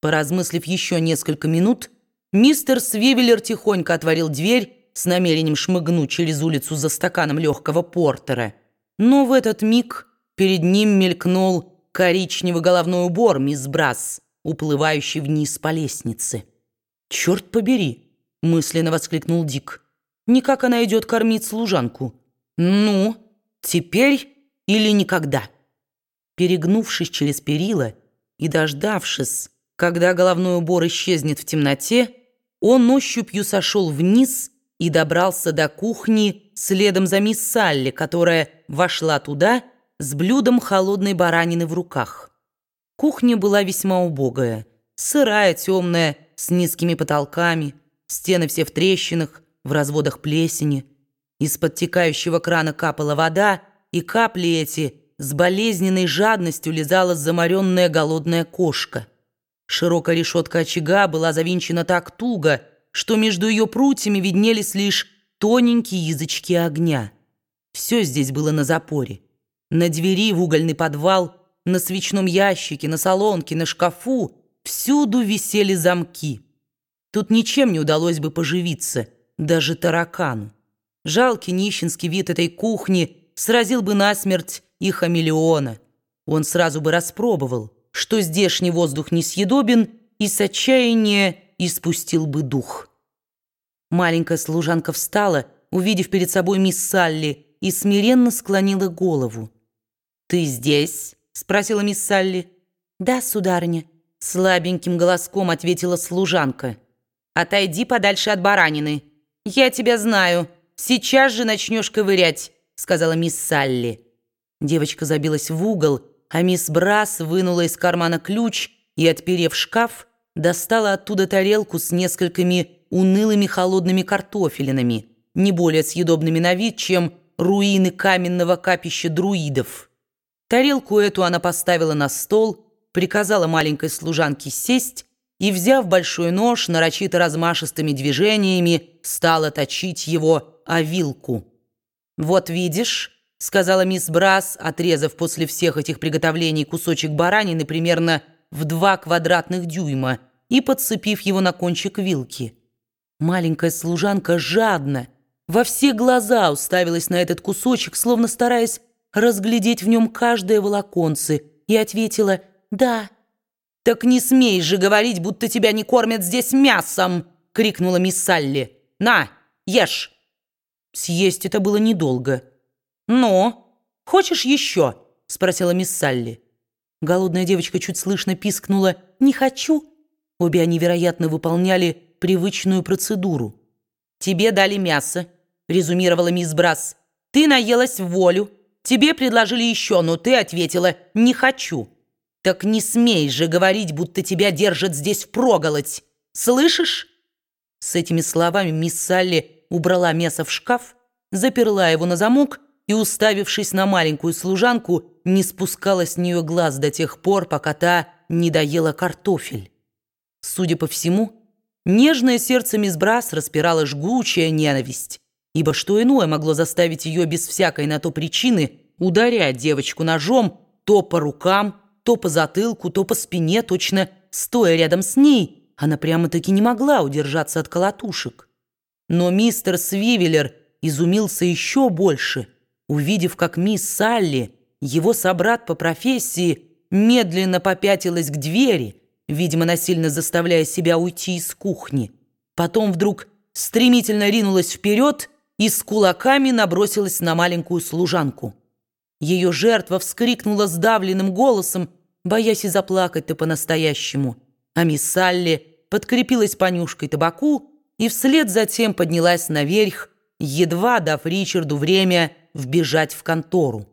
Поразмыслив еще несколько минут, мистер Свивеллер тихонько отворил дверь с намерением шмыгнуть через улицу за стаканом легкого портера. Но в этот миг перед ним мелькнул коричневый головной убор мисс Брас, уплывающий вниз по лестнице. «Черт побери!» — мысленно воскликнул Дик. «Никак она идет кормить служанку. Ну, теперь или никогда?» Перегнувшись через перила и дождавшись, когда головной убор исчезнет в темноте, он ощупью сошел вниз и добрался до кухни следом за мисс Салли, которая вошла туда с блюдом холодной баранины в руках. Кухня была весьма убогая, сырая, темная, с низкими потолками, стены все в трещинах, в разводах плесени. Из-под текающего крана капала вода, и капли эти с болезненной жадностью лизала заморенная голодная кошка. Широкая решетка очага была завинчена так туго, что между ее прутьями виднелись лишь тоненькие язычки огня. Все здесь было на запоре. На двери в угольный подвал, на свечном ящике, на солонке, на шкафу всюду висели замки. Тут ничем не удалось бы поживиться, даже таракану. Жалкий нищенский вид этой кухни сразил бы насмерть и хамелеона. Он сразу бы распробовал – что здешний воздух несъедобен, и с отчаяния испустил бы дух. Маленькая служанка встала, увидев перед собой мисс Салли, и смиренно склонила голову. «Ты здесь?» — спросила мисс Салли. «Да, сударыня», — слабеньким голоском ответила служанка. «Отойди подальше от баранины. Я тебя знаю. Сейчас же начнешь ковырять», — сказала мисс Салли. Девочка забилась в угол, а мисс Брас вынула из кармана ключ и, отперев шкаф, достала оттуда тарелку с несколькими унылыми холодными картофелинами, не более съедобными на вид, чем руины каменного капища друидов. Тарелку эту она поставила на стол, приказала маленькой служанке сесть и, взяв большой нож, нарочито размашистыми движениями, стала точить его о вилку. «Вот видишь», — сказала мисс Брас, отрезав после всех этих приготовлений кусочек баранины примерно в два квадратных дюйма и подцепив его на кончик вилки. Маленькая служанка жадно, во все глаза уставилась на этот кусочек, словно стараясь разглядеть в нем каждое волоконце, и ответила «Да». «Так не смей же говорить, будто тебя не кормят здесь мясом!» — крикнула мисс Салли. «На, ешь!» Съесть это было недолго. «Ну, хочешь еще?» — спросила мисс Салли. Голодная девочка чуть слышно пискнула «Не хочу». Обе они, вероятно, выполняли привычную процедуру. «Тебе дали мясо», — резюмировала мисс Брас. «Ты наелась в волю. Тебе предложили еще, но ты ответила «не хочу». Так не смей же говорить, будто тебя держат здесь впроголодь. Слышишь?» С этими словами мисс Салли убрала мясо в шкаф, заперла его на замок и, уставившись на маленькую служанку, не спускала с нее глаз до тех пор, пока та не доела картофель. Судя по всему, нежное сердце мисс Брас распирала жгучая ненависть, ибо что иное могло заставить ее без всякой на то причины ударять девочку ножом то по рукам, то по затылку, то по спине, точно стоя рядом с ней, она прямо-таки не могла удержаться от колотушек. Но мистер Свивеллер изумился еще больше – увидев, как мисс Салли, его собрат по профессии, медленно попятилась к двери, видимо, насильно заставляя себя уйти из кухни. Потом вдруг стремительно ринулась вперед и с кулаками набросилась на маленькую служанку. Ее жертва вскрикнула сдавленным голосом, боясь и заплакать-то по-настоящему. А мисс Салли подкрепилась понюшкой табаку и вслед затем поднялась наверх, едва дав Ричарду время вбежать в контору.